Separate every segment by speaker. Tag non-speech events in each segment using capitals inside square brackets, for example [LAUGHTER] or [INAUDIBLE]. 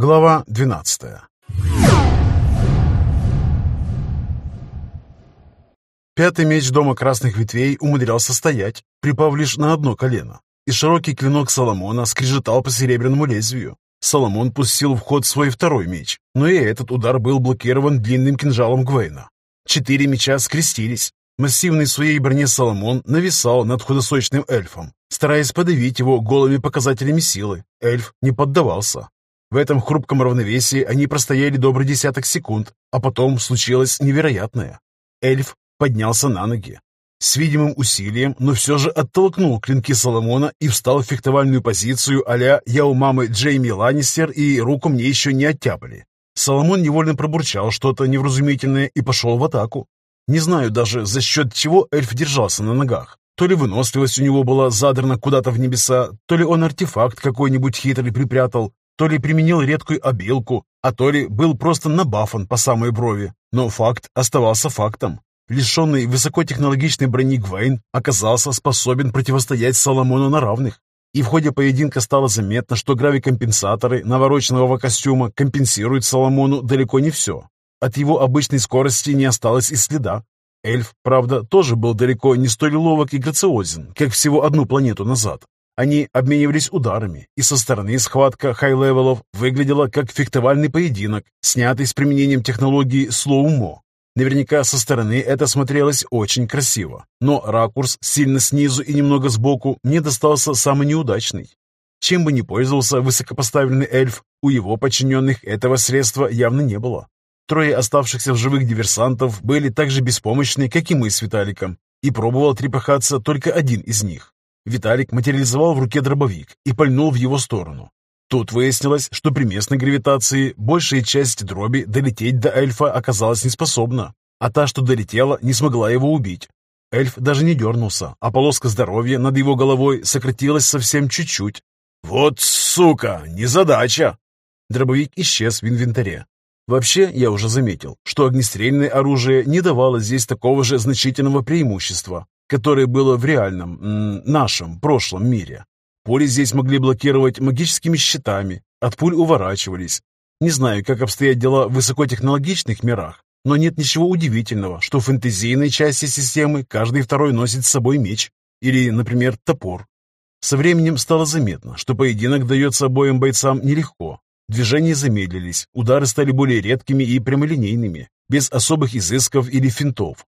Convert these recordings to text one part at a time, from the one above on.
Speaker 1: Глава 12 Пятый меч Дома Красных Ветвей умудрялся стоять, припав лишь на одно колено, и широкий клинок Соломона скрежетал по серебряному лезвию. Соломон пустил в ход свой второй меч, но и этот удар был блокирован длинным кинжалом Гвейна. Четыре меча скрестились. Массивный в своей броне Соломон нависал над худосочным эльфом, стараясь подавить его голыми показателями силы. Эльф не поддавался. В этом хрупком равновесии они простояли добрый десяток секунд, а потом случилось невероятное. Эльф поднялся на ноги. С видимым усилием, но все же оттолкнул клинки Соломона и встал в фехтовальную позицию а-ля «Я у мамы Джейми Ланнистер, и руку мне еще не оттяпали». Соломон невольно пробурчал что-то невразумительное и пошел в атаку. Не знаю даже, за счет чего эльф держался на ногах. То ли выносливость у него была задрана куда-то в небеса, то ли он артефакт какой-нибудь хитрый припрятал, то ли применил редкую обилку, а то ли был просто набафан по самой брови. Но факт оставался фактом. Лишенный высокотехнологичной брони Гвейн оказался способен противостоять Соломону на равных. И в ходе поединка стало заметно, что гравикомпенсаторы навороченного костюма компенсируют Соломону далеко не все. От его обычной скорости не осталось и следа. Эльф, правда, тоже был далеко не столь ловок и грациозен, как всего одну планету назад. Они обменивались ударами, и со стороны схватка high-level ов выглядела как фехтовальный поединок, снятый с применением технологии slow-mo. Наверняка со стороны это смотрелось очень красиво, но ракурс сильно снизу и немного сбоку мне достался самый неудачный. Чем бы ни пользовался высокопоставленный эльф, у его подчиненных этого средства явно не было. Трое оставшихся в живых диверсантов были так же беспомощны, как и мы с Виталиком, и пробовал трепыхаться только один из них. Виталик материализовал в руке дробовик и пальнул в его сторону. Тут выяснилось, что при местной гравитации большая часть дроби долететь до эльфа оказалась неспособна, а та, что долетела, не смогла его убить. Эльф даже не дернулся, а полоска здоровья над его головой сократилась совсем чуть-чуть. «Вот сука, незадача!» Дробовик исчез в инвентаре. Вообще, я уже заметил, что огнестрельное оружие не давало здесь такого же значительного преимущества, которое было в реальном, нашем, прошлом мире. Пули здесь могли блокировать магическими щитами, от пуль уворачивались. Не знаю, как обстоят дела в высокотехнологичных мирах, но нет ничего удивительного, что в фэнтезийной части системы каждый второй носит с собой меч или, например, топор. Со временем стало заметно, что поединок дается обоим бойцам нелегко. Движения замедлились, удары стали более редкими и прямолинейными, без особых изысков или финтов.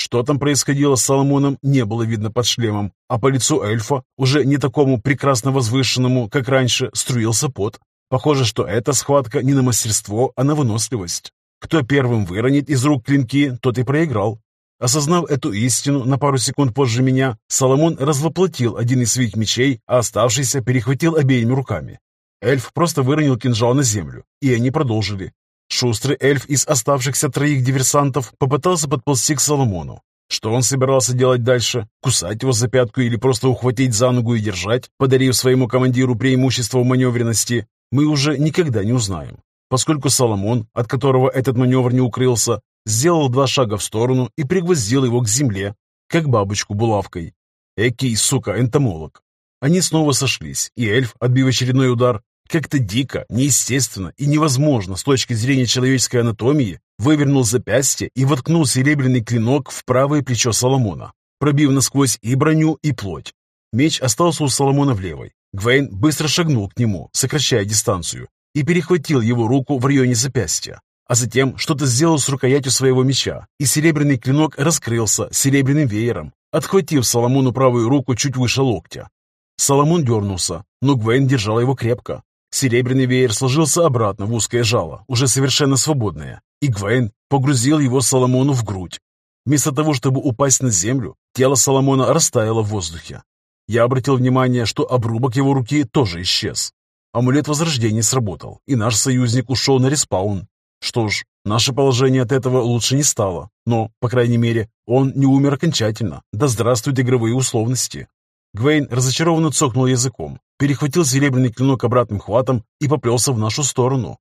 Speaker 1: Что там происходило с Соломоном, не было видно под шлемом, а по лицу эльфа, уже не такому прекрасно возвышенному, как раньше, струился пот. Похоже, что эта схватка не на мастерство, а на выносливость. Кто первым выронит из рук клинки, тот и проиграл. Осознав эту истину на пару секунд позже меня, Соломон развоплотил один из своих мечей, а оставшийся перехватил обеими руками. Эльф просто выронил кинжал на землю, и они продолжили. Шустрый эльф из оставшихся троих диверсантов попытался подползти к Соломону. Что он собирался делать дальше? Кусать его за пятку или просто ухватить за ногу и держать, подарив своему командиру преимущество в маневренности, мы уже никогда не узнаем. Поскольку Соломон, от которого этот маневр не укрылся, сделал два шага в сторону и пригвоздил его к земле, как бабочку булавкой. Экий, сука, энтомолог. Они снова сошлись, и эльф, отбив очередной удар, как-то дико, неестественно и невозможно с точки зрения человеческой анатомии вывернул запястье и воткнул серебряный клинок в правое плечо Соломона, пробив насквозь и броню, и плоть. Меч остался у Соломона в левой. Гвейн быстро шагнул к нему, сокращая дистанцию, и перехватил его руку в районе запястья, а затем что-то сделал с рукоятью своего меча, и серебряный клинок раскрылся серебряным веером, отхватив Соломону правую руку чуть выше локтя. Соломон дернулся, но Гвейн держала его крепко, Серебряный веер сложился обратно в узкое жало, уже совершенно свободное, и Гвейн погрузил его Соломону в грудь. Вместо того, чтобы упасть на землю, тело Соломона растаяло в воздухе. Я обратил внимание, что обрубок его руки тоже исчез. Амулет Возрождения сработал, и наш союзник ушел на респаун. Что ж, наше положение от этого лучше не стало, но, по крайней мере, он не умер окончательно. Да здравствуют игровые условности. Гвейн разочарованно цокнул языком, перехватил серебряный клинок обратным хватом и поплелся в нашу сторону.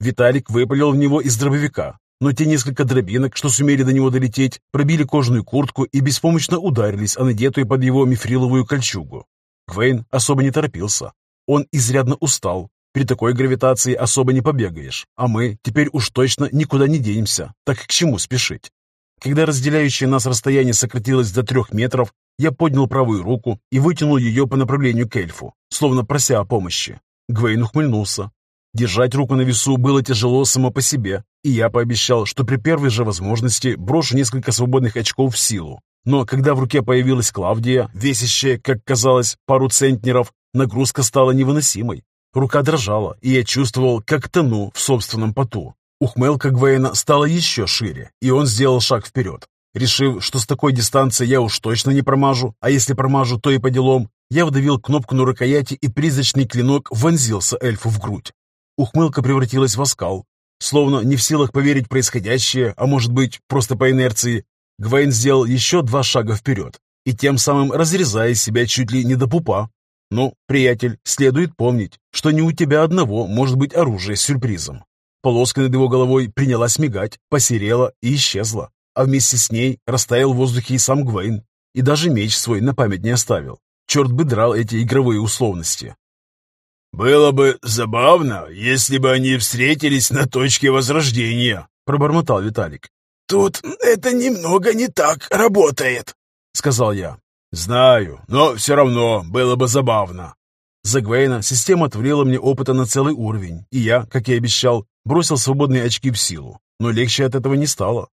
Speaker 1: Виталик выпалил в него из дробовика, но те несколько дробинок, что сумели до него долететь, пробили кожаную куртку и беспомощно ударились о надетую под его мифриловую кольчугу. Гвейн особо не торопился. Он изрядно устал, При такой гравитации особо не побегаешь, а мы теперь уж точно никуда не денемся, так к чему спешить? Когда разделяющее нас расстояние сократилось до трех метров, я поднял правую руку и вытянул ее по направлению к эльфу, словно прося о помощи. Гвейн ухмыльнулся. Держать руку на весу было тяжело само по себе, и я пообещал, что при первой же возможности брошу несколько свободных очков в силу. Но когда в руке появилась Клавдия, весящая, как казалось, пару центнеров, нагрузка стала невыносимой. Рука дрожала, и я чувствовал, как тону в собственном поту. Ухмылка Гвейна стала еще шире, и он сделал шаг вперед. Решив, что с такой дистанции я уж точно не промажу, а если промажу, то и по делам, я вдавил кнопку на рукояти, и призрачный клинок вонзился эльфу в грудь. Ухмылка превратилась в оскал. Словно не в силах поверить происходящее, а может быть, просто по инерции, Гвейн сделал еще два шага вперед, и тем самым разрезая себя чуть ли не до пупа. Ну, приятель, следует помнить, что не у тебя одного может быть оружие с сюрпризом. Полоска над его головой принялась мигать, посерела и исчезла, а вместе с ней растаял в воздухе и сам Гвейн, и даже меч свой на память не оставил. Черт бы драл эти игровые условности.
Speaker 2: «Было бы забавно, если бы они встретились на точке возрождения», — пробормотал Виталик.
Speaker 3: «Тут это немного не так работает», — сказал я.
Speaker 2: «Знаю, но все равно было бы забавно».
Speaker 1: За Гвейна система отвлела мне опыта на целый уровень, и я, как и обещал, бросил свободные очки в силу, но легче от этого не стало.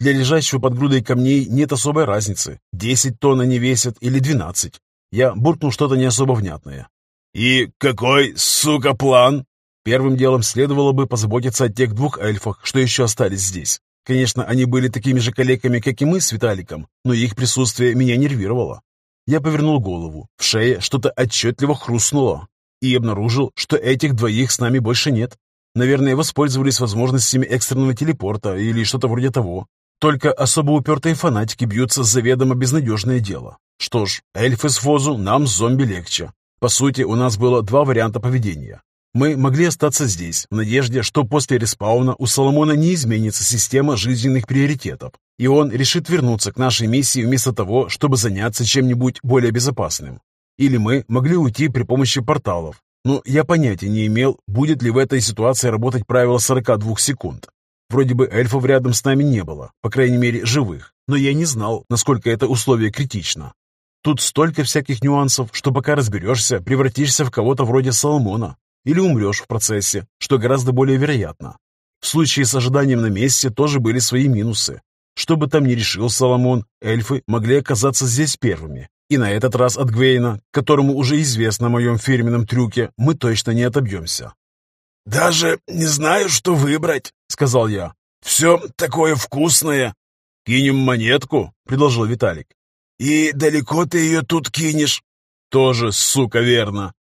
Speaker 1: Для лежащего под грудой камней нет особой разницы, 10 тонн они весят или 12. Я буркнул что-то не особо внятное.
Speaker 2: «И какой, сука, план?»
Speaker 1: Первым делом следовало бы позаботиться о тех двух эльфах, что еще остались здесь. Конечно, они были такими же коллегами, как и мы с Виталиком, но их присутствие меня нервировало. Я повернул голову, в шее что-то отчетливо хрустнуло и обнаружил, что этих двоих с нами больше нет. Наверное, воспользовались возможностями экстренного телепорта или что-то вроде того. Только особо упертые фанатики бьются за заведомо безнадежное дело. Что ж, эльфы с Фозу нам с зомби легче. По сути, у нас было два варианта поведения. Мы могли остаться здесь, в надежде, что после респауна у Соломона не изменится система жизненных приоритетов, и он решит вернуться к нашей миссии вместо того, чтобы заняться чем-нибудь более безопасным. Или мы могли уйти при помощи порталов, но я понятия не имел, будет ли в этой ситуации работать правило 42 секунд. Вроде бы эльфов рядом с нами не было, по крайней мере живых, но я не знал, насколько это условие критично. Тут столько всяких нюансов, что пока разберешься, превратишься в кого-то вроде Соломона, или умрешь в процессе, что гораздо более вероятно. В случае с ожиданием на месте тоже были свои минусы. Что бы там ни решил Соломон, эльфы могли оказаться здесь первыми. И на этот раз от Гвейна, которому уже известно о моем фирменном трюке, мы точно не отобьемся.
Speaker 3: «Даже не знаю, что выбрать», — сказал я. «Все такое вкусное».
Speaker 2: «Кинем монетку», — предложил Виталик.
Speaker 3: «И далеко ты ее тут кинешь?»
Speaker 2: «Тоже, сука, верно.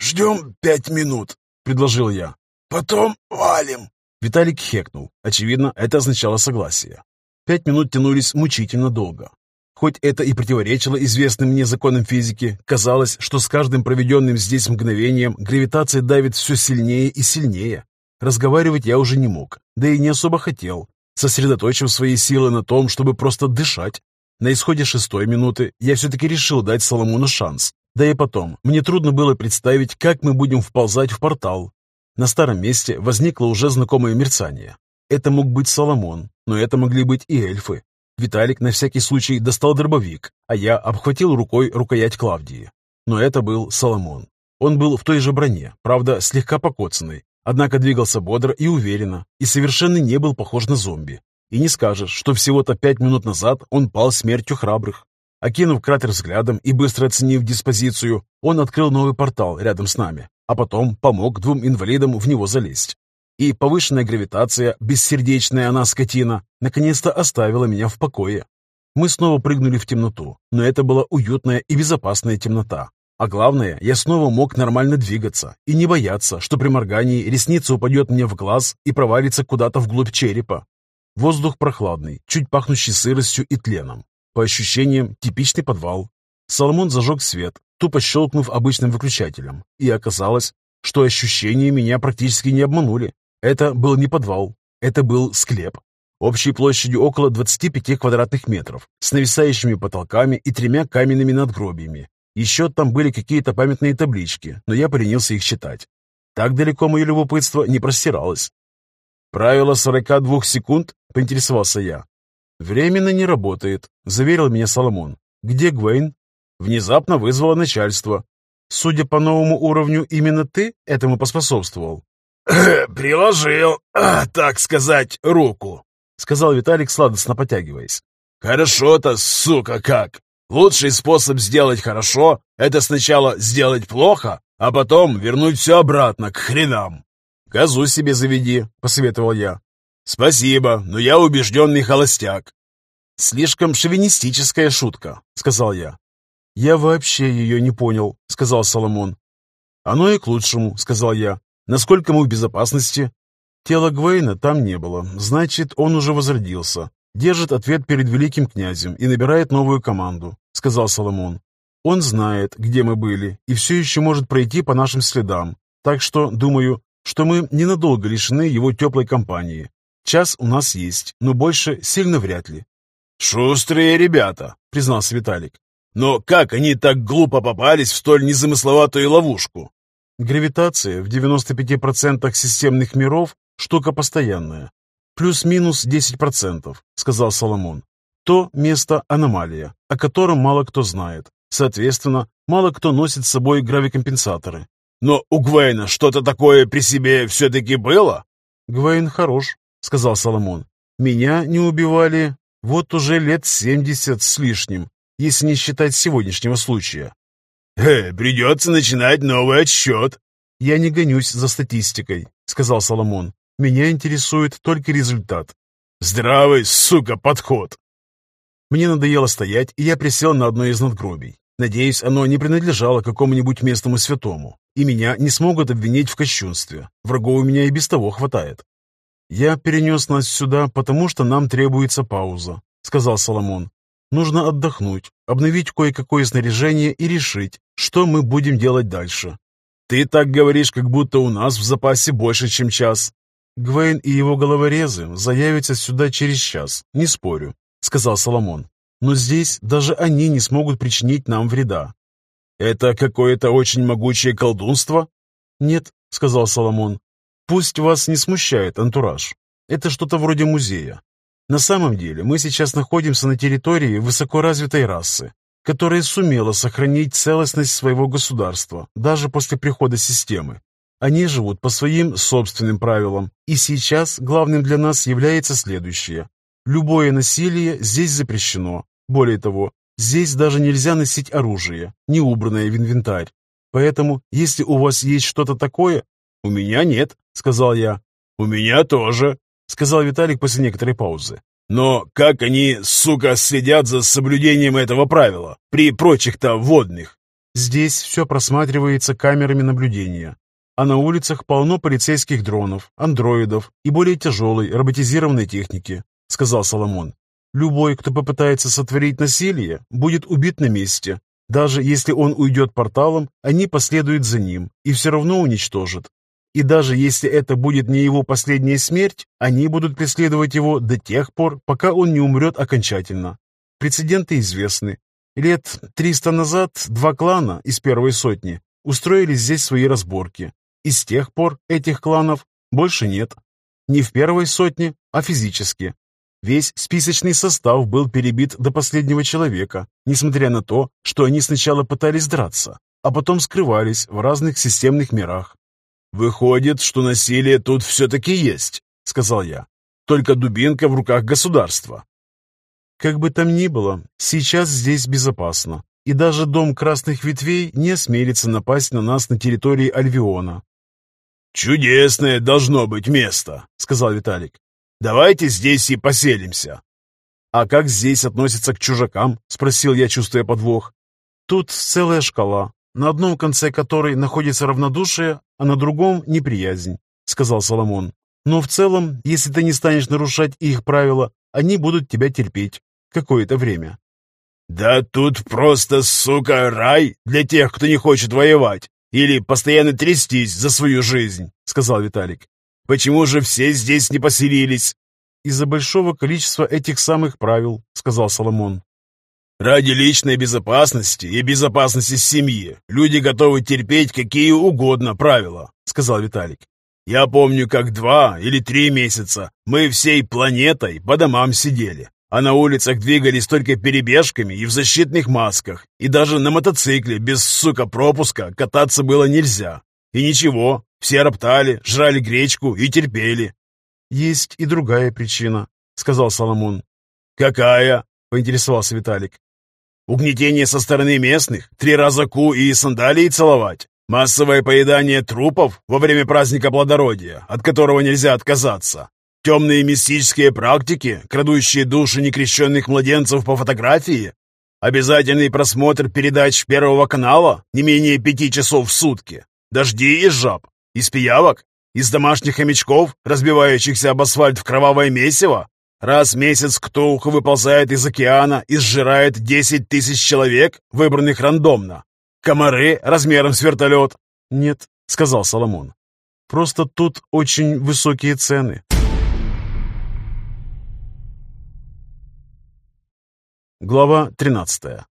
Speaker 3: «Ждем пять минут», — предложил я. «Потом валим».
Speaker 1: Виталик хекнул. Очевидно, это означало согласие. Пять минут тянулись мучительно долго. Хоть это и противоречило известным мне законам физики, казалось, что с каждым проведенным здесь мгновением гравитация давит все сильнее и сильнее. Разговаривать я уже не мог, да и не особо хотел, сосредоточив свои силы на том, чтобы просто дышать. На исходе шестой минуты я все-таки решил дать Соломону шанс, да и потом, мне трудно было представить, как мы будем вползать в портал. На старом месте возникло уже знакомое мерцание. Это мог быть Соломон, но это могли быть и эльфы. Виталик на всякий случай достал дробовик, а я обхватил рукой рукоять Клавдии. Но это был Соломон. Он был в той же броне, правда, слегка покоцанный, однако двигался бодро и уверенно, и совершенно не был похож на зомби. И не скажешь, что всего-то пять минут назад он пал смертью храбрых. Окинув кратер взглядом и быстро оценив диспозицию, он открыл новый портал рядом с нами, а потом помог двум инвалидам в него залезть. И повышенная гравитация, бессердечная она скотина, наконец-то оставила меня в покое. Мы снова прыгнули в темноту, но это была уютная и безопасная темнота. А главное, я снова мог нормально двигаться и не бояться, что при моргании ресница упадет мне в глаз и провалится куда-то вглубь черепа. Воздух прохладный, чуть пахнущий сыростью и тленом. По ощущениям, типичный подвал. Соломон зажег свет, тупо щелкнув обычным выключателем, и оказалось, что ощущения меня практически не обманули. Это был не подвал, это был склеп. Общей площадью около 25 квадратных метров, с нависающими потолками и тремя каменными надгробиями. Еще там были какие-то памятные таблички, но я поленился их читать. Так далеко мое любопытство не простиралось. «Правило 42 секунд?» — поинтересовался я. «Временно не работает», — заверил меня Соломон. «Где Гвейн?» Внезапно вызвало начальство. Судя по новому уровню, именно ты этому поспособствовал. [COUGHS]
Speaker 3: «Приложил, [COUGHS] так сказать, руку», —
Speaker 1: сказал Виталик, сладостно потягиваясь.
Speaker 3: «Хорошо-то, сука, как! Лучший способ сделать хорошо — это сначала сделать плохо, а потом вернуть все обратно к хренам».
Speaker 1: «Козу себе заведи», — посоветовал я.
Speaker 3: «Спасибо, но я убежденный холостяк».
Speaker 1: «Слишком шовинистическая шутка», — сказал я. «Я вообще ее не понял», — сказал Соломон. «Оно и к лучшему», — сказал я. «Насколько мы в безопасности?» Тела Гвейна там не было, значит, он уже возродился. Держит ответ перед великим князем и набирает новую команду, — сказал Соломон. Он знает, где мы были, и все еще может пройти по нашим следам. Так что, думаю, что мы ненадолго лишены его теплой компании. Час у нас есть, но больше сильно вряд ли.
Speaker 3: «Шустрые ребята», — признался Виталик. «Но как они так глупо попались в столь незамысловатую ловушку?»
Speaker 1: Гравитация в 95% системных миров – штука постоянная. Плюс-минус 10%, сказал Соломон. То место – аномалия, о котором мало кто знает. Соответственно, мало кто носит с собой гравикомпенсаторы.
Speaker 3: Но у Гвейна что-то такое при себе все-таки было?
Speaker 1: Гвейн хорош, сказал Соломон. Меня не убивали вот уже лет семьдесят с лишним, если не считать сегодняшнего случая.
Speaker 3: «Э, придется начинать новый отсчет».
Speaker 1: «Я не гонюсь за статистикой», — сказал Соломон. «Меня интересует только результат».
Speaker 3: «Здравый, сука, подход!»
Speaker 1: Мне надоело стоять, и я присел на одно из надгробий. Надеюсь, оно не принадлежало какому-нибудь местному святому, и меня не смогут обвинить в кощунстве. Врагов у меня и без того хватает. «Я перенес нас сюда, потому что нам требуется пауза», — сказал Соломон. «Нужно отдохнуть, обновить кое-какое снаряжение и решить, что мы будем делать дальше». «Ты так говоришь, как будто у нас в запасе больше, чем час». «Гвейн и его головорезы заявятся сюда через час, не спорю», — сказал Соломон. «Но здесь даже они не смогут причинить нам вреда».
Speaker 3: «Это какое-то очень могучее колдунство?»
Speaker 1: «Нет», — сказал Соломон. «Пусть вас не смущает антураж. Это что-то вроде музея. На самом деле мы сейчас находимся на территории высокоразвитой расы, которая сумела сохранить целостность своего государства даже после прихода системы. Они живут по своим собственным правилам, и сейчас главным для нас является следующее. Любое насилие здесь запрещено. Более того, здесь даже нельзя носить оружие, не убранное в инвентарь. Поэтому, если у вас есть что-то такое...
Speaker 3: «У меня нет», — сказал я.
Speaker 1: «У меня тоже», — сказал Виталик после некоторой паузы.
Speaker 3: «Но как они, сука, следят за соблюдением этого правила при прочих-то водных?»
Speaker 1: «Здесь все просматривается камерами наблюдения, а на улицах полно полицейских дронов, андроидов и более тяжелой роботизированной техники», — сказал Соломон. «Любой, кто попытается сотворить насилие, будет убит на месте. Даже если он уйдет порталом, они последуют за ним и все равно уничтожат. И даже если это будет не его последняя смерть, они будут преследовать его до тех пор, пока он не умрет окончательно. Прецеденты известны. Лет 300 назад два клана из первой сотни устроили здесь свои разборки, и с тех пор этих кланов больше нет. Не в первой сотне, а физически. Весь списочный состав был перебит до последнего человека, несмотря на то, что они сначала пытались драться, а потом скрывались в разных системных мирах.
Speaker 3: «Выходит, что насилие тут все-таки есть», — сказал я. «Только дубинка в руках государства».
Speaker 1: Как бы там ни было, сейчас здесь безопасно, и даже дом красных ветвей не осмелится напасть на нас на территории Альвиона.
Speaker 3: «Чудесное должно быть место», — сказал Виталик. «Давайте здесь и поселимся».
Speaker 1: «А как здесь относятся к чужакам?» — спросил я, чувствуя подвох. «Тут целая шкала, на одном конце которой находится равнодушие, а на другом — неприязнь», — сказал Соломон. «Но в целом, если ты не станешь нарушать их правила, они будут тебя терпеть какое-то время».
Speaker 3: «Да тут просто, сука, рай для тех, кто не хочет воевать или постоянно трястись за свою жизнь», — сказал Виталик. «Почему же все здесь не поселились?»
Speaker 1: «Из-за большого количества этих самых правил», — сказал Соломон.
Speaker 2: Ради личной безопасности и безопасности семьи люди готовы терпеть какие угодно правила, сказал Виталик. Я помню, как два или три месяца мы всей планетой по домам сидели, а на улицах двигались только перебежками и в защитных масках, и даже на мотоцикле без, сука, пропуска кататься было нельзя. И ничего, все роптали, жрали гречку и терпели.
Speaker 1: «Есть и другая причина», — сказал Соломон.
Speaker 2: «Какая?»
Speaker 1: — поинтересовался Виталик.
Speaker 2: «Угнетение со стороны местных? Три раза ку и сандалии целовать? Массовое поедание трупов во время праздника плодородия, от которого нельзя отказаться? Темные мистические практики, крадущие души некрещенных младенцев по фотографии? Обязательный просмотр передач Первого канала не менее пяти часов в сутки? Дожди из жаб? Из пиявок? Из домашних хомячков, разбивающихся об асфальт в кровавое месиво? Раз в месяц Ктулху выползает из океана и сжирает 10 тысяч человек, выбранных рандомно. Комары размером с вертолет?
Speaker 1: Нет, сказал Соломон. Просто тут очень высокие цены. Глава 13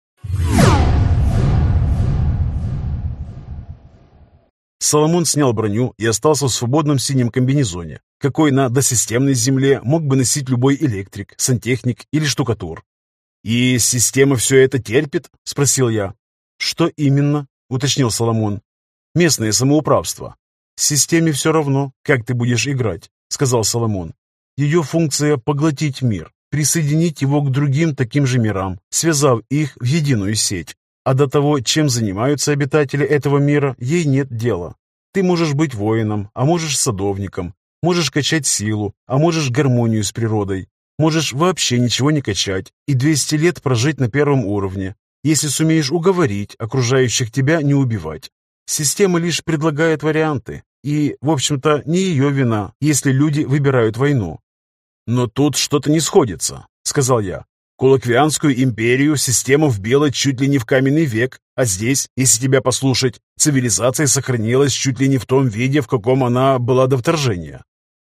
Speaker 1: Соломон снял броню и остался в свободном синем комбинезоне, какой на досистемной земле мог бы носить любой электрик, сантехник или штукатур. «И система все это терпит?» – спросил я. «Что именно?» – уточнил Соломон. «Местное самоуправство. Системе все равно, как ты будешь играть», – сказал Соломон. «Ее функция – поглотить мир, присоединить его к другим таким же мирам, связав их в единую сеть. А до того, чем занимаются обитатели этого мира, ей нет дела. Ты можешь быть воином, а можешь садовником, можешь качать силу, а можешь гармонию с природой, можешь вообще ничего не качать и 200 лет прожить на первом уровне, если сумеешь уговорить окружающих тебя не убивать. Система лишь предлагает варианты, и, в общем-то, не ее вина, если люди выбирают войну. «Но тут что-то не сходится», — сказал я. «Кулаквианскую империю система вбила чуть ли не в каменный век, а здесь, если тебя послушать, цивилизация сохранилась чуть ли не в том виде, в каком она была до вторжения».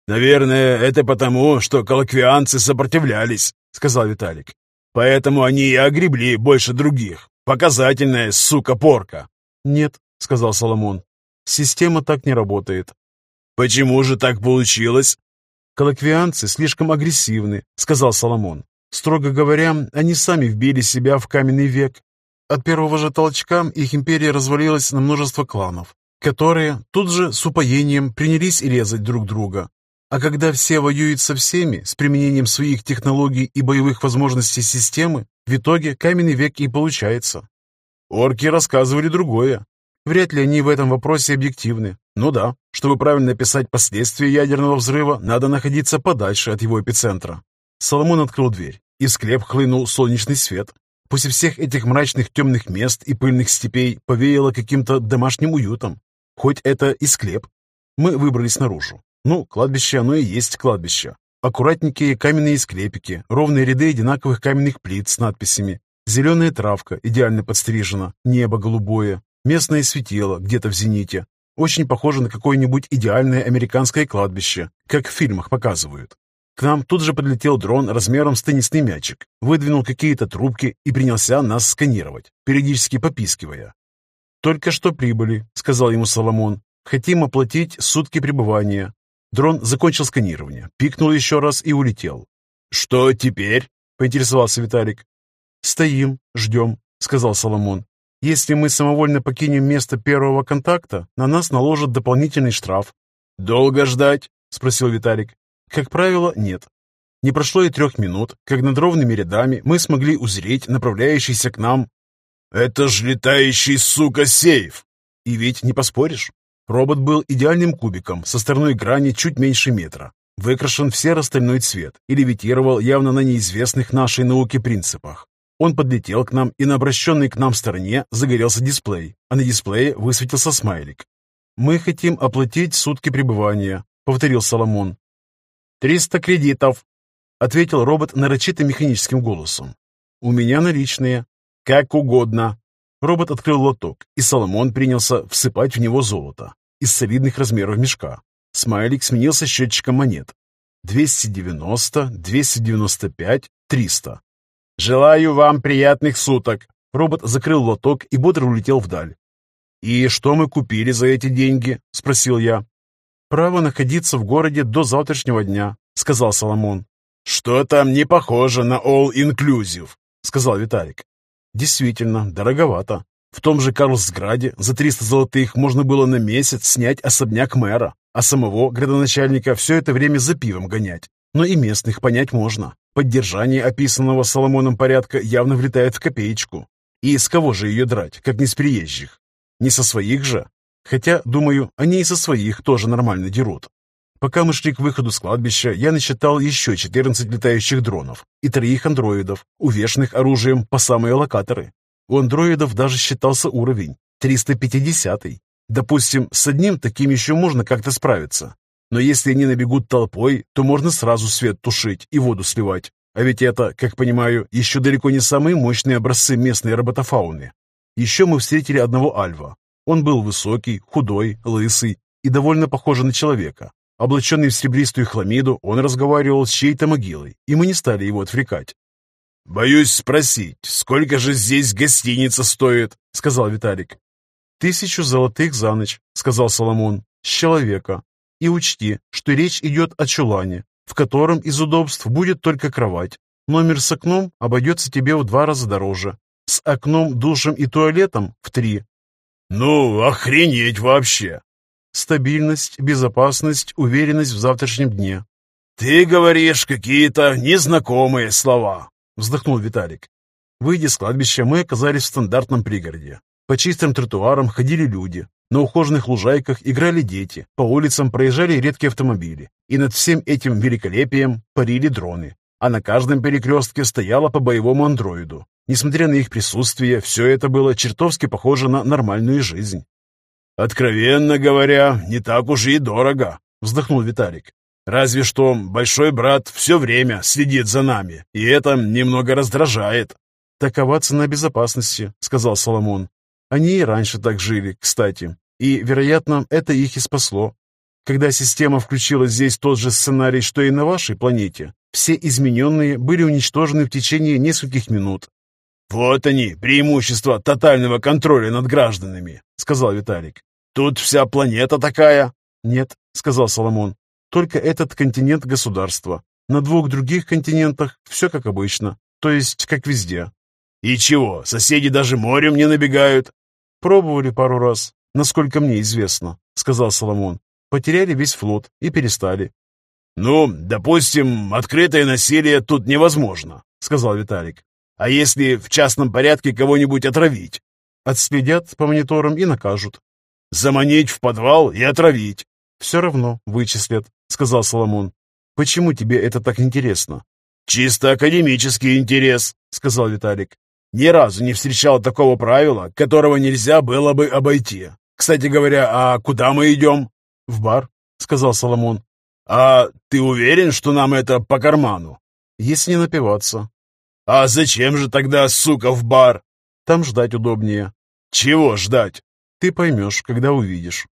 Speaker 2: «Наверное, это потому, что колоквианцы сопротивлялись», — сказал Виталик. «Поэтому они и огребли больше других. Показательная, сука, порка».
Speaker 1: «Нет», — сказал Соломон, — «система так не работает».
Speaker 2: «Почему же так получилось?»
Speaker 1: «Колоквианцы слишком агрессивны», — сказал Соломон. «Строго говоря, они сами вбили себя в каменный век. От первого же толчка их империя развалилась на множество кланов, которые тут же с упоением принялись резать друг друга. А когда все воюют со всеми с применением своих технологий и боевых возможностей системы, в итоге каменный век и получается. Орки рассказывали другое. Вряд ли они в этом вопросе объективны. Ну да, чтобы правильно описать последствия ядерного взрыва, надо находиться подальше от его эпицентра. Соломон открыл дверь, и в склеп хлынул солнечный свет. После всех этих мрачных темных мест и пыльных степей повеяло каким-то домашним уютом. Хоть это и склеп. Мы выбрались наружу. Ну, кладбище оно и есть кладбище. Аккуратненькие каменные склепики, ровные ряды одинаковых каменных плит с надписями. Зеленая травка, идеально подстрижена, небо голубое, местное светило где-то в зените, очень похоже на какое-нибудь идеальное американское кладбище, как в фильмах показывают. К нам тут же подлетел дрон размером с теннисный мячик, выдвинул какие-то трубки и принялся нас сканировать, периодически попискивая. «Только что прибыли», — сказал ему Соломон. «Хотим оплатить сутки пребывания». Дрон закончил сканирование, пикнул еще раз и улетел.
Speaker 2: «Что теперь?» — поинтересовался Виталик.
Speaker 1: «Стоим, ждем», — сказал Соломон. Если мы самовольно покинем место первого контакта, на нас наложат дополнительный штраф.
Speaker 2: «Долго ждать?» — спросил Виталик.
Speaker 1: «Как правило, нет. Не прошло и трех минут, как над ровными рядами мы смогли узреть направляющийся к нам...
Speaker 2: «Это ж летающий, сука, сейф!»
Speaker 1: И ведь не поспоришь. Робот был идеальным кубиком со стороной грани чуть меньше метра, выкрашен в серо-стальной цвет и левитировал явно на неизвестных нашей науке принципах. Он подлетел к нам, и на обращенной к нам стороне загорелся дисплей, а на дисплее высветился смайлик. «Мы хотим оплатить сутки пребывания», — повторил Соломон.
Speaker 2: «Триста кредитов», —
Speaker 1: ответил робот нарочито механическим голосом.
Speaker 2: «У меня наличные». «Как угодно».
Speaker 1: Робот открыл лоток, и Соломон принялся всыпать в него золото из солидных размеров мешка. Смайлик сменился счетчиком монет. 290, 295, 300. «Желаю вам приятных суток!» Робот закрыл лоток и бодро улетел вдаль. «И что мы купили за эти деньги?» — спросил я. «Право находиться в городе до завтрашнего дня», — сказал Соломон.
Speaker 2: «Что там не похоже на all-inclusive», — сказал Виталик.
Speaker 1: «Действительно, дороговато. В том же Карлсграде за 300 золотых можно было на месяц снять особняк мэра, а самого градоначальника все это время за пивом гонять. Но и местных понять можно. Поддержание описанного Соломоном порядка явно влетает в копеечку. И с кого же ее драть, как не с приезжих? Не со своих же? Хотя, думаю, они и со своих тоже нормально дерут. Пока мы шли к выходу с кладбища, я насчитал еще 14 летающих дронов и троих андроидов, увешанных оружием по самые локаторы. У андроидов даже считался уровень 350 -й. Допустим, с одним таким еще можно как-то справиться. Но если они набегут толпой, то можно сразу свет тушить и воду сливать. А ведь это, как понимаю, еще далеко не самые мощные образцы местной роботофауны. Еще мы встретили одного альва. Он был высокий, худой, лысый и довольно похожий на человека. Облаченный в серебристую хламиду, он разговаривал с чьей-то могилой, и мы не стали его отвлекать.
Speaker 2: «Боюсь спросить, сколько же здесь гостиница стоит?» — сказал Виталик.
Speaker 1: «Тысячу золотых за ночь», — сказал Соломон, — «с человека. И учти, что речь идет о чулане, в котором из удобств будет только кровать. Номер с окном обойдется тебе в два раза дороже, с окном, душем и туалетом в три.
Speaker 2: Ну, охренеть вообще!
Speaker 1: Стабильность, безопасность, уверенность в завтрашнем дне.
Speaker 2: Ты говоришь какие-то незнакомые слова, вздохнул Виталик.
Speaker 1: Выйдя с кладбища, мы оказались в стандартном пригороде. По чистым тротуарам ходили люди, на ухоженных лужайках играли дети, по улицам проезжали редкие автомобили, и над всем этим великолепием парили дроны. А на каждом перекрестке стояло по боевому андроиду, Несмотря на их присутствие, все это было чертовски похоже на нормальную жизнь.
Speaker 2: «Откровенно говоря, не так уж и дорого», — вздохнул Виталик. «Разве что большой брат все время следит за нами, и это немного раздражает».
Speaker 1: «Такова цена безопасности», — сказал Соломон. «Они и раньше так жили, кстати, и, вероятно, это их и спасло. Когда система включила здесь тот же сценарий, что и на вашей планете, все измененные были уничтожены в течение нескольких минут,
Speaker 2: «Вот они, преимущества тотального контроля над гражданами», — сказал Виталик. «Тут вся планета такая».
Speaker 1: «Нет», — сказал Соломон, — «только этот континент государства. На двух других континентах все как обычно, то есть как везде».
Speaker 2: «И чего, соседи даже морем не набегают?»
Speaker 1: «Пробовали пару раз, насколько мне известно», — сказал Соломон. «Потеряли весь флот и перестали».
Speaker 2: «Ну, допустим, открытое насилие тут невозможно», — сказал Виталик. А если в частном порядке кого-нибудь отравить?
Speaker 1: Отследят по мониторам и накажут.
Speaker 2: Заманить в подвал и отравить.
Speaker 1: Все равно вычислят, сказал Соломон. Почему тебе это так интересно?
Speaker 2: Чисто академический интерес, сказал Виталик. Ни разу не встречал такого правила, которого нельзя было бы обойти. Кстати говоря, а куда мы идем?
Speaker 1: В бар, сказал Соломон.
Speaker 2: А ты уверен, что нам это по карману?
Speaker 1: Если не напиваться,
Speaker 2: «А зачем же тогда, сука, в бар?»
Speaker 1: «Там ждать удобнее».
Speaker 2: «Чего ждать?»
Speaker 1: «Ты поймешь, когда увидишь».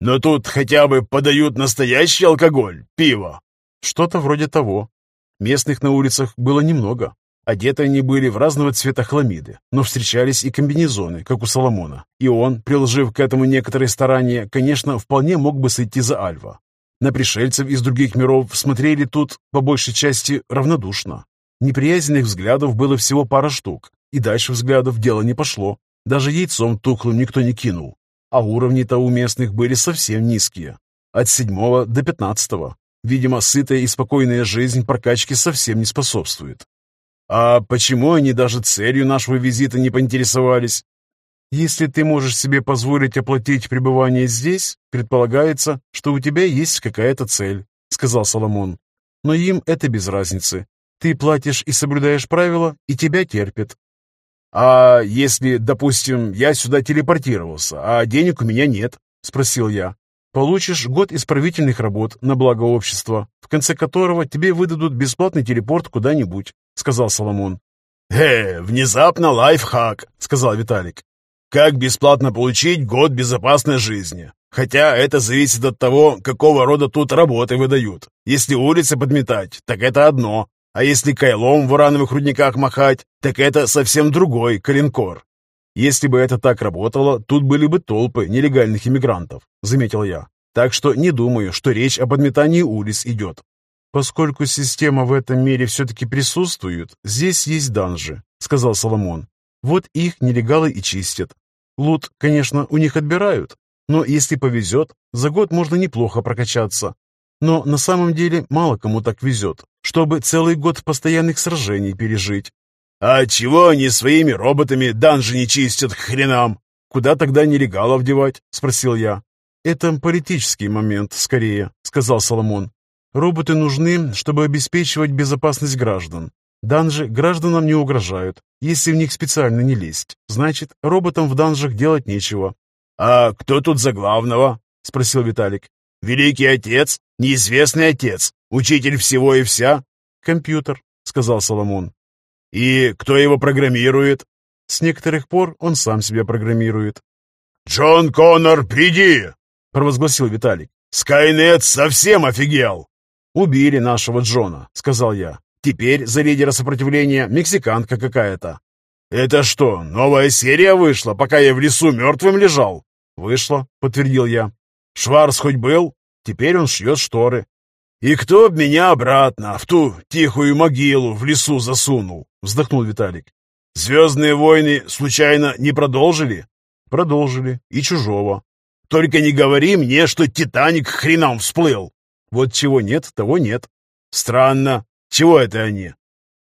Speaker 2: «Но тут хотя бы подают настоящий алкоголь, пиво».
Speaker 1: «Что-то вроде того. Местных на улицах было немного. Одеты они были в разного цвета хламиды, но встречались и комбинезоны, как у Соломона. И он, приложив к этому некоторые старания, конечно, вполне мог бы сойти за Альва. На пришельцев из других миров смотрели тут, по большей части, равнодушно. Неприязненных взглядов было всего пара штук, и дальше взглядов дело не пошло. Даже яйцом тухлым никто не кинул. А уровни-то у местных были совсем низкие. От седьмого до пятнадцатого. Видимо, сытая и спокойная жизнь прокачке совсем не способствует. А почему они даже целью нашего визита не поинтересовались? Если ты можешь себе позволить оплатить пребывание здесь, предполагается, что у тебя есть какая-то цель, сказал Соломон. Но им это без разницы. Ты платишь и соблюдаешь правила, и тебя терпят.
Speaker 2: А если, допустим, я сюда телепортировался, а денег у меня нет? Спросил я.
Speaker 1: Получишь год исправительных работ на благо общества, в конце которого тебе выдадут бесплатный телепорт куда-нибудь, сказал Соломон.
Speaker 2: «Э, внезапно лайфхак», — сказал Виталик. «Как бесплатно получить год безопасной жизни? Хотя это зависит от того, какого рода тут работы выдают. Если улицы подметать, так это одно, А если кайлом в урановых рудниках махать, так это совсем другой калинкор.
Speaker 1: Если бы это так работало, тут были бы толпы нелегальных иммигрантов, заметил я. Так что не думаю, что речь об подметании улиц идет. Поскольку система в этом мире все-таки присутствует, здесь есть данжи, сказал Соломон. Вот их нелегалы и чистят. Лут, конечно, у них отбирают, но если повезет, за год можно неплохо прокачаться. Но на самом деле мало кому так везет, чтобы целый год постоянных сражений пережить.
Speaker 2: «А чего они своими роботами данжи не чистят к хренам?»
Speaker 1: «Куда тогда нелегалов девать?» — спросил я. «Это политический момент, скорее», — сказал Соломон. Роботы нужны, чтобы обеспечивать безопасность граждан. Данжи гражданам не угрожают, если в них специально не лезть. Значит, роботам в данжах делать нечего.
Speaker 2: «А кто тут за главного?» — спросил Виталик. «Великий отец? Неизвестный отец? Учитель всего и вся?»
Speaker 1: «Компьютер», — сказал Соломон.
Speaker 2: «И кто его программирует?»
Speaker 1: «С некоторых пор он сам себя программирует».
Speaker 2: «Джон Коннор, приди!» — провозгласил Виталик. «Скайнет совсем офигел!»
Speaker 1: «Убили нашего Джона», — сказал я. «Теперь за лидера сопротивления мексиканка какая-то».
Speaker 2: «Это что, новая серия вышла, пока я в лесу мертвым лежал?»
Speaker 1: «Вышла», — подтвердил я.
Speaker 2: «Шварц хоть был?»
Speaker 1: «Теперь он шьет шторы».
Speaker 2: «И кто б меня обратно в ту тихую могилу в лесу засунул?» — вздохнул Виталик. «Звездные войны, случайно, не продолжили?»
Speaker 1: «Продолжили. И чужого».
Speaker 2: «Только не говори мне, что Титаник хренам всплыл!»
Speaker 1: Вот чего нет, того нет.
Speaker 2: Странно. Чего это они?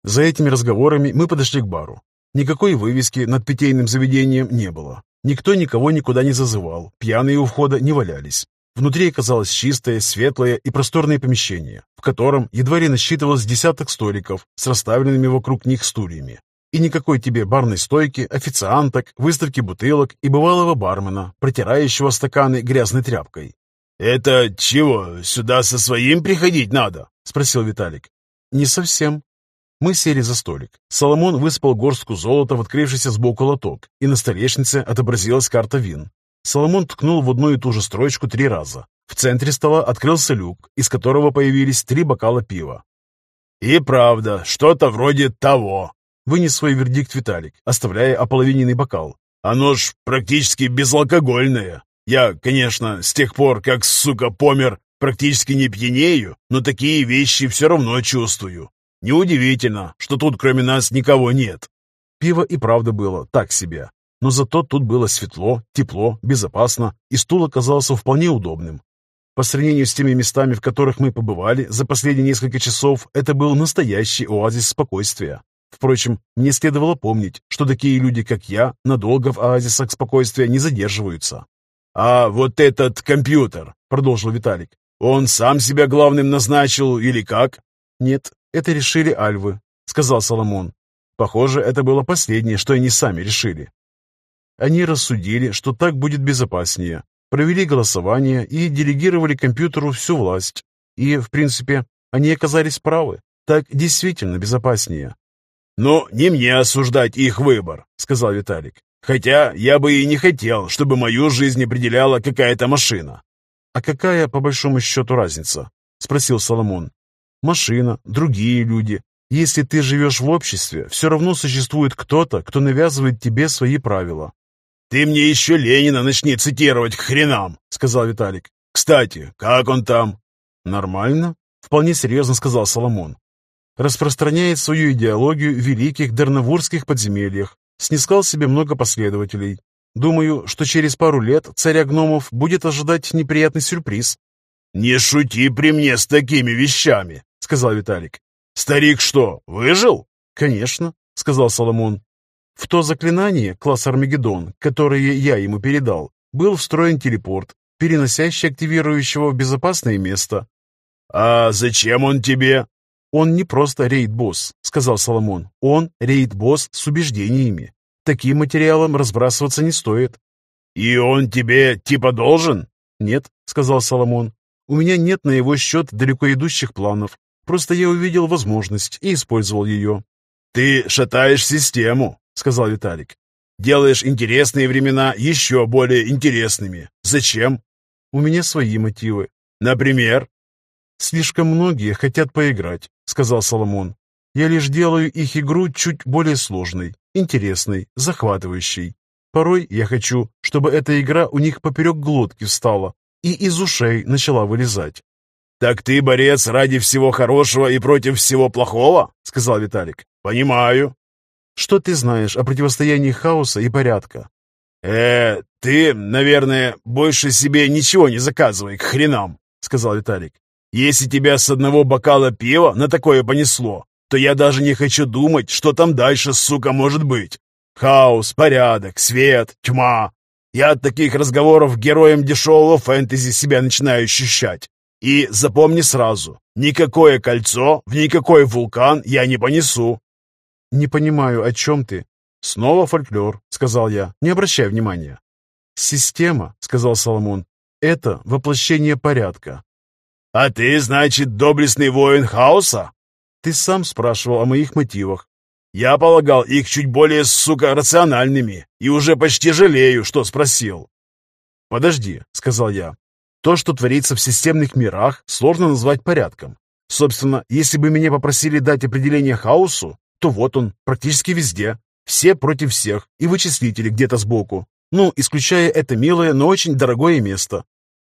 Speaker 1: За этими разговорами мы подошли к бару. Никакой вывески над питейным заведением не было. Никто никого никуда не зазывал, пьяные у входа не валялись. Внутри оказалось чистое, светлое и просторное помещение, в котором едва ли насчитывалось десяток столиков с расставленными вокруг них стульями. И никакой тебе барной стойки, официанток, выставки бутылок и бывалого бармена, протирающего стаканы грязной тряпкой.
Speaker 2: «Это чего, сюда со своим приходить надо?» — спросил Виталик.
Speaker 1: «Не совсем». Мы сели за столик. Соломон высыпал горстку золота в открывшийся сбоку лоток, и на столешнице отобразилась карта вин. Соломон ткнул в одну и ту же строчку три раза. В центре стола открылся люк, из которого появились три бокала пива.
Speaker 2: «И правда, что-то вроде того», —
Speaker 1: вынес свой вердикт Виталик, оставляя ополовиненный бокал.
Speaker 2: «Оно ж практически безалкогольное». Я, конечно, с тех пор, как, сука, помер, практически не пьянею, но такие вещи все равно чувствую. Неудивительно, что тут кроме нас никого нет.
Speaker 1: Пиво и правда было так себе. Но зато тут было светло, тепло, безопасно, и стул оказался вполне удобным. По сравнению с теми местами, в которых мы побывали за последние несколько часов, это был настоящий оазис спокойствия. Впрочем, мне следовало помнить, что такие люди, как я, надолго в оазисах спокойствия не задерживаются.
Speaker 2: «А вот этот компьютер», — продолжил Виталик, «он сам себя главным назначил или как?»
Speaker 1: «Нет, это решили альвы», — сказал Соломон. Похоже, это было последнее, что они сами решили. Они рассудили, что так будет безопаснее, провели голосование и делегировали компьютеру всю власть. И, в принципе, они оказались правы. Так действительно безопаснее.
Speaker 2: «Ну, не мне осуждать их выбор», — сказал Виталик. Хотя я бы и не хотел, чтобы мою жизнь определяла какая-то машина.
Speaker 1: «А какая, по большому счету, разница?» — спросил Соломон. «Машина, другие люди. Если ты живешь в обществе, все равно существует кто-то, кто навязывает тебе свои правила».
Speaker 2: «Ты мне еще Ленина начни цитировать к хренам», — сказал Виталик. «Кстати, как он там?»
Speaker 1: «Нормально», — вполне серьезно сказал Соломон. «Распространяет свою идеологию в великих дарнавурских подземельях, снискал себе много последователей. Думаю, что через пару лет царя гномов будет ожидать неприятный сюрприз.
Speaker 2: «Не шути при мне с такими вещами», — сказал Виталик. «Старик что, выжил?»
Speaker 1: «Конечно», — сказал Соломон. В то заклинание, класс Армагеддон, которое я ему передал, был встроен телепорт, переносящий активирующего в безопасное место.
Speaker 2: «А зачем он тебе?»
Speaker 1: «Он не просто рейд-босс», — сказал Соломон. «Он рейд-босс с убеждениями. Таким материалом разбрасываться не стоит».
Speaker 2: «И он тебе типа должен?»
Speaker 1: «Нет», — сказал Соломон. «У меня нет на его счет далеко идущих планов. Просто я увидел возможность и использовал ее».
Speaker 2: «Ты шатаешь систему», — сказал Виталик. «Делаешь интересные времена еще более интересными. Зачем?»
Speaker 1: «У меня свои мотивы».
Speaker 2: «Например?»
Speaker 1: «Слишком многие хотят поиграть», — сказал Соломон. Я лишь делаю их игру чуть более сложной, интересной, захватывающей. Порой я хочу, чтобы эта игра у них поперек глотки встала и из ушей начала вылезать.
Speaker 2: «Так ты борец ради всего хорошего и против всего плохого?» — сказал Виталик. «Понимаю».
Speaker 1: «Что ты знаешь о противостоянии хаоса и порядка?»
Speaker 2: «Э, ты, наверное, больше себе ничего не заказывай, к хренам», — сказал Виталик. «Если тебя с одного бокала пива на такое понесло, то я даже не хочу думать, что там дальше, сука, может быть. Хаос, порядок, свет, тьма. Я от таких разговоров героем дешевого фэнтези себя начинаю ощущать. И запомни сразу, никакое кольцо в никакой вулкан я не понесу.
Speaker 1: Не понимаю, о чем ты. Снова фольклор, сказал я, не обращай внимания. Система, сказал Соломон, это воплощение порядка.
Speaker 2: А ты, значит, доблестный воин хаоса?
Speaker 1: Ты сам спрашивал о моих мотивах.
Speaker 2: Я полагал их чуть более, сука, рациональными, и уже почти жалею, что спросил.
Speaker 1: «Подожди», — сказал я. «То, что творится в системных мирах, сложно назвать порядком. Собственно, если бы меня попросили дать определение хаосу, то вот он, практически везде. Все против всех, и вычислители где-то сбоку. Ну, исключая это милое, но очень дорогое место.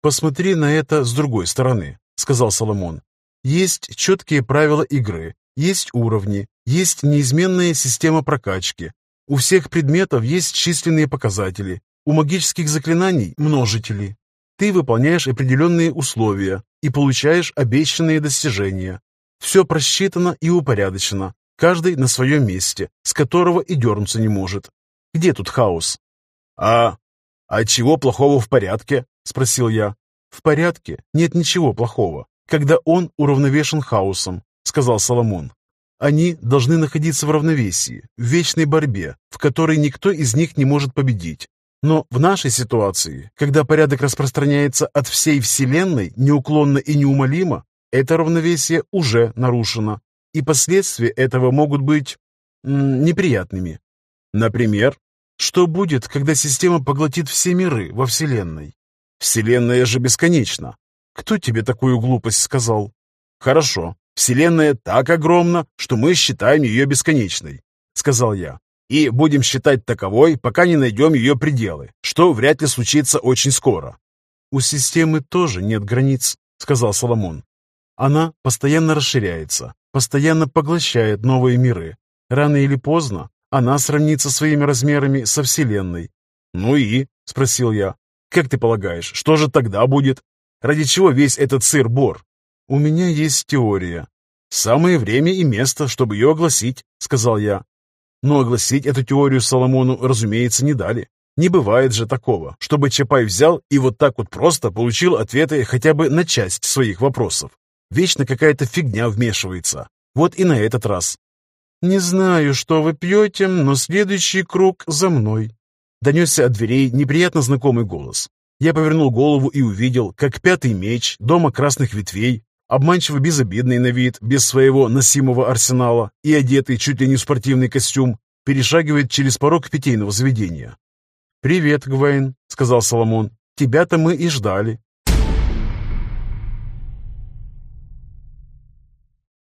Speaker 1: «Посмотри на это с другой стороны», — сказал Соломон. Есть четкие правила игры, есть уровни, есть неизменная система прокачки. У всех предметов есть численные показатели, у магических заклинаний – множители. Ты выполняешь определенные условия и получаешь обещанные достижения. Все просчитано и упорядочено, каждый на своем месте, с которого и дернуться не может. Где тут хаос?
Speaker 2: «А... а чего плохого в порядке?» – спросил я.
Speaker 1: «В порядке нет ничего плохого когда он уравновешен хаосом», — сказал Соломон. «Они должны находиться в равновесии, в вечной борьбе, в которой никто из них не может победить. Но в нашей ситуации, когда порядок распространяется от всей Вселенной неуклонно и неумолимо, это равновесие уже нарушено, и последствия этого могут быть неприятными. Например, что будет, когда система поглотит все миры во Вселенной? Вселенная же бесконечна, кто тебе такую глупость сказал? Хорошо, Вселенная так огромна, что мы считаем ее бесконечной, сказал я. И будем считать таковой, пока не найдем ее пределы, что вряд ли случится очень скоро. У системы тоже нет границ, сказал Соломон. Она постоянно расширяется, постоянно поглощает новые миры. Рано или поздно она сравнится своими размерами со Вселенной. «Ну и?» — спросил я. «Как ты полагаешь, что же тогда будет?» Ради чего весь этот сыр-бор? У меня есть теория. Самое время и место, чтобы ее огласить, сказал я. Но огласить эту теорию Соломону, разумеется, не дали. Не бывает же такого, чтобы Чапай взял и вот так вот просто получил ответы хотя бы на часть своих вопросов. Вечно какая-то фигня вмешивается. Вот и на этот раз. «Не знаю, что вы пьете, но следующий круг за мной». Донесся от дверей неприятно знакомый голос. Я повернул голову и увидел, как пятый меч Дома Красных Ветвей, обманчиво безобидный на вид, без своего носимого арсенала и одетый чуть ли не в спортивный костюм, перешагивает через порог питейного заведения. «Привет, Гвейн», — сказал Соломон. «Тебя-то мы и ждали.